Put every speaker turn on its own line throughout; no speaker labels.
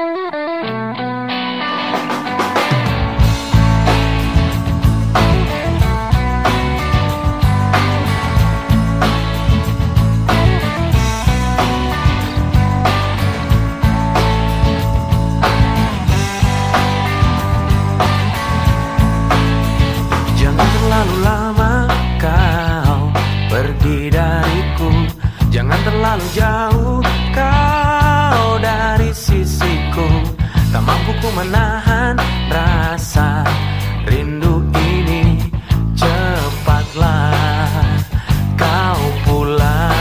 Jangan menahan rasa. Rindu ini Cepatlah kau pulang.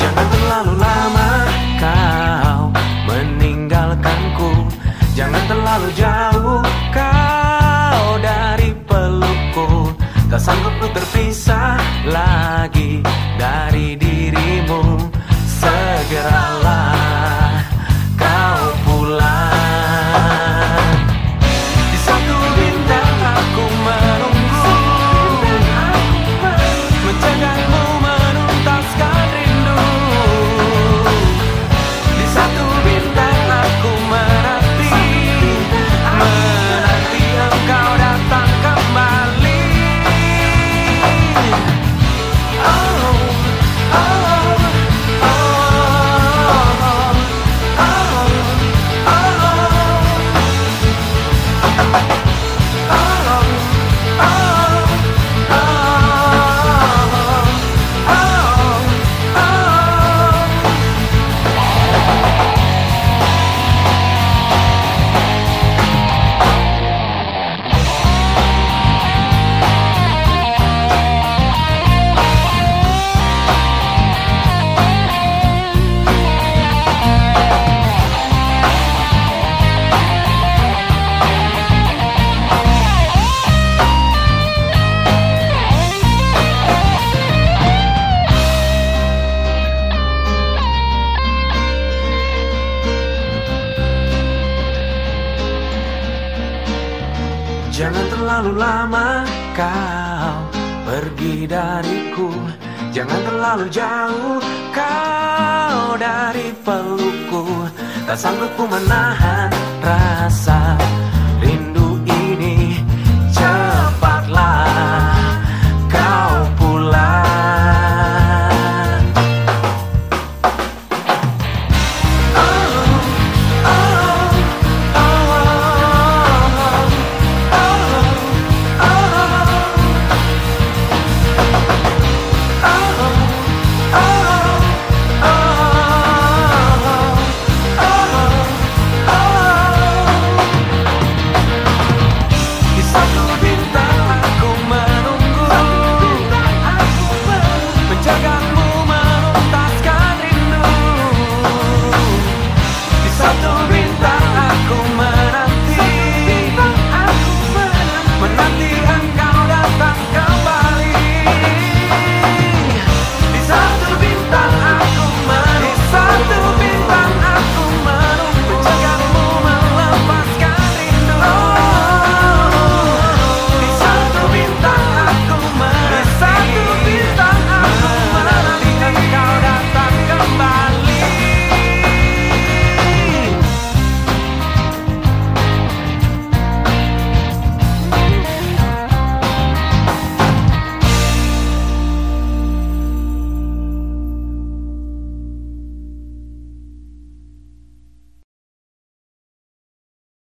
Jangan terlalu lama kau meninggalkanku. Jangan terlalu jauh sanggup ku terpisah Jangan terlalu lama kau pergi dariku. Jangan terlalu jauh kau dari pelukku Tak sanggup ku menahan rasa atormentar.